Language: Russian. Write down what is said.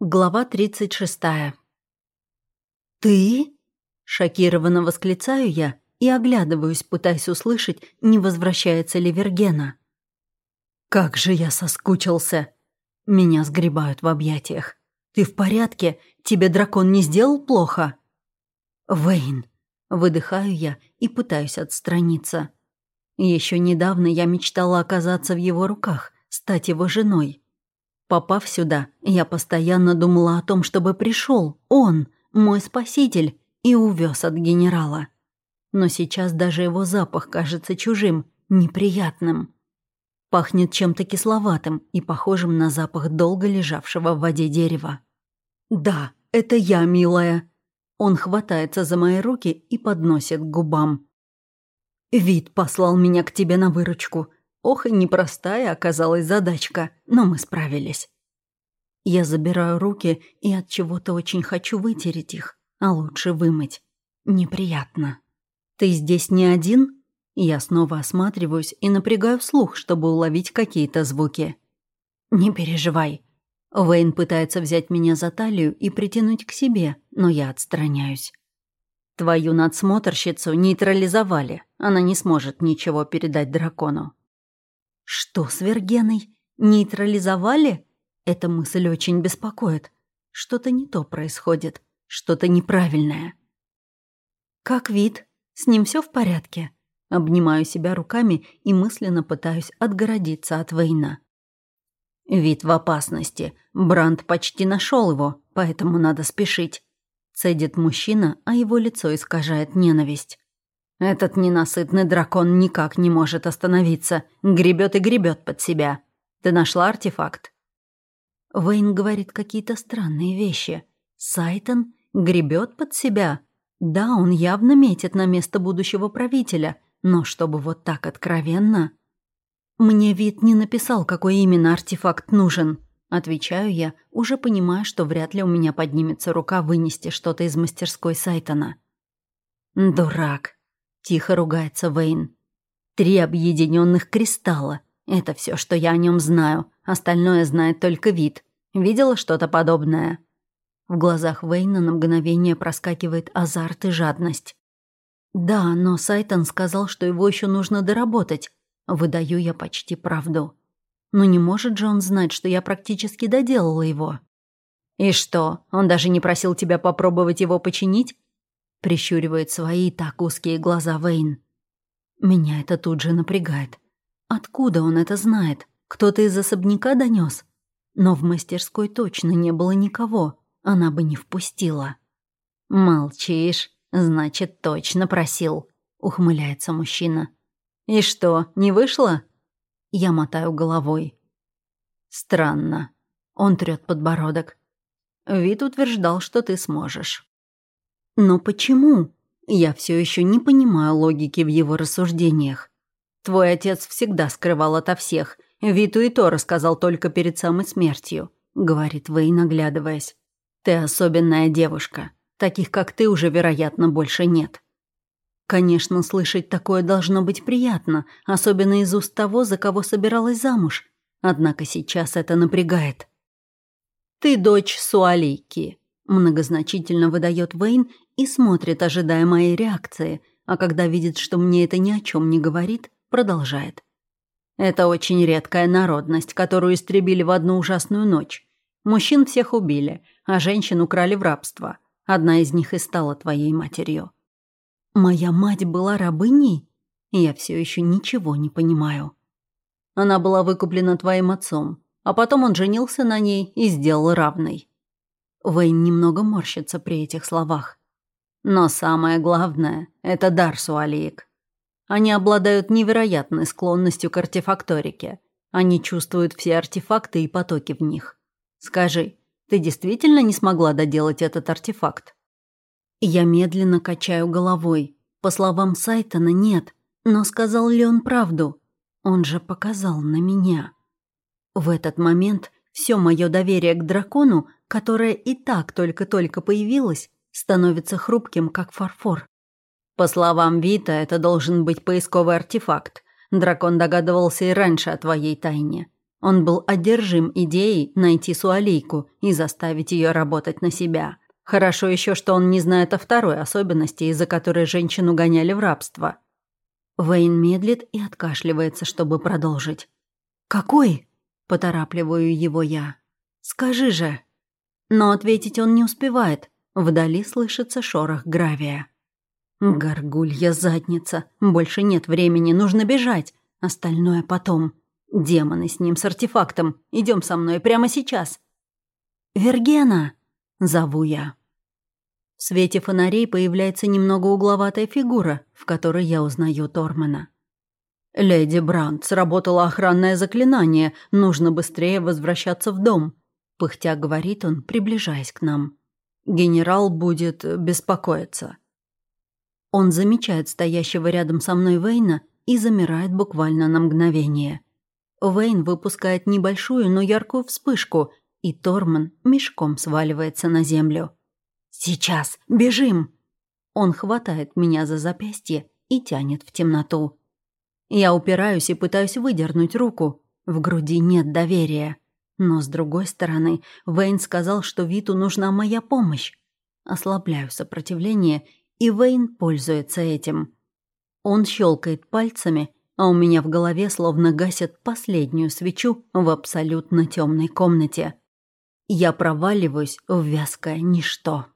Глава 36. «Ты?» – шокированно восклицаю я и оглядываюсь, пытаясь услышать, не возвращается ли Вергена. «Как же я соскучился!» Меня сгребают в объятиях. «Ты в порядке? Тебе дракон не сделал плохо?» «Вейн!» – выдыхаю я и пытаюсь отстраниться. Еще недавно я мечтала оказаться в его руках, стать его женой. Попав сюда, я постоянно думала о том, чтобы пришел он, мой спаситель, и увез от генерала. Но сейчас даже его запах кажется чужим, неприятным. Пахнет чем-то кисловатым и похожим на запах долго лежавшего в воде дерева. «Да, это я, милая». Он хватается за мои руки и подносит к губам. «Вид послал меня к тебе на выручку. Ох, и непростая оказалась задачка, но мы справились. Я забираю руки и от чего-то очень хочу вытереть их, а лучше вымыть. Неприятно. Ты здесь не один? Я снова осматриваюсь и напрягаю слух, чтобы уловить какие-то звуки. Не переживай. Вейн пытается взять меня за талию и притянуть к себе, но я отстраняюсь. Твою надсмотрщицу нейтрализовали. Она не сможет ничего передать дракону. Что с Вергеной? Нейтрализовали? Эта мысль очень беспокоит. Что-то не то происходит, что-то неправильное. Как вид? С ним все в порядке? Обнимаю себя руками и мысленно пытаюсь отгородиться от Вейна. Вид в опасности. Бранд почти нашел его, поэтому надо спешить. Цедит мужчина, а его лицо искажает ненависть. Этот ненасытный дракон никак не может остановиться. Гребет и гребет под себя. Ты нашла артефакт? Вейн говорит какие-то странные вещи. Сайтон гребет под себя. Да, он явно метит на место будущего правителя, но чтобы вот так откровенно... Мне вид не написал, какой именно артефакт нужен. Отвечаю я, уже понимая, что вряд ли у меня поднимется рука вынести что-то из мастерской Сайтона. Дурак. Тихо ругается Вейн. Три объединенных кристалла. Это все, что я о нем знаю. Остальное знает только вид. Видела что-то подобное? В глазах Вейна на мгновение проскакивает азарт и жадность. Да, но Сайтон сказал, что его еще нужно доработать. Выдаю я почти правду. Но не может же он знать, что я практически доделала его. «И что, он даже не просил тебя попробовать его починить?» Прищуривает свои так узкие глаза Вейн. Меня это тут же напрягает. Откуда он это знает? Кто-то из особняка донес? Но в мастерской точно не было никого, она бы не впустила. «Молчишь, значит, точно просил», — ухмыляется мужчина. «И что, не вышло?» Я мотаю головой. «Странно». Он трёт подбородок. Вид утверждал, что ты сможешь. Но почему? Я все еще не понимаю логики в его рассуждениях. Твой отец всегда скрывал ото всех. Виту и то рассказал только перед самой смертью, говорит Вэй, наглядываясь. Ты особенная девушка. Таких, как ты, уже, вероятно, больше нет. Конечно, слышать такое должно быть приятно, особенно из уст того, за кого собиралась замуж. Однако сейчас это напрягает. «Ты дочь Суалейки», — многозначительно выдает Вейн и смотрит, ожидая моей реакции, а когда видит, что мне это ни о чем не говорит, продолжает. Это очень редкая народность, которую истребили в одну ужасную ночь. Мужчин всех убили, а женщин украли в рабство. Одна из них и стала твоей матерью. Моя мать была рабыней? Я все еще ничего не понимаю. Она была выкуплена твоим отцом, а потом он женился на ней и сделал равной. Вейн немного морщится при этих словах. Но самое главное — это дар Суалиек. Они обладают невероятной склонностью к артефакторике. Они чувствуют все артефакты и потоки в них. Скажи, ты действительно не смогла доделать этот артефакт? Я медленно качаю головой. По словам Сайтона, нет. Но сказал ли он правду? Он же показал на меня. В этот момент все мое доверие к дракону, которое и так только-только появилось, становится хрупким, как фарфор. По словам Вита, это должен быть поисковый артефакт. Дракон догадывался и раньше о твоей тайне. Он был одержим идеей найти Суалейку и заставить ее работать на себя. Хорошо еще, что он не знает о второй особенности, из-за которой женщину гоняли в рабство. Вейн медлит и откашливается, чтобы продолжить. «Какой?» – поторапливаю его я. «Скажи же!» Но ответить он не успевает. Вдали слышится шорох гравия. «Горгулья задница. Больше нет времени, нужно бежать. Остальное потом. Демоны с ним, с артефактом. Идем со мной прямо сейчас». «Вергена!» – зову я. В свете фонарей появляется немного угловатая фигура, в которой я узнаю Тормана. «Леди Брандт, сработало охранное заклинание. Нужно быстрее возвращаться в дом», — пыхтя говорит он, приближаясь к нам. «Генерал будет беспокоиться». Он замечает стоящего рядом со мной Вейна и замирает буквально на мгновение. Вейн выпускает небольшую, но яркую вспышку, и Торман мешком сваливается на землю. «Сейчас! Бежим!» Он хватает меня за запястье и тянет в темноту. Я упираюсь и пытаюсь выдернуть руку. В груди нет доверия. Но, с другой стороны, Вейн сказал, что Виту нужна моя помощь. Ослабляю сопротивление, и Вейн пользуется этим. Он щелкает пальцами, а у меня в голове словно гасят последнюю свечу в абсолютно темной комнате. Я проваливаюсь в вязкое ничто.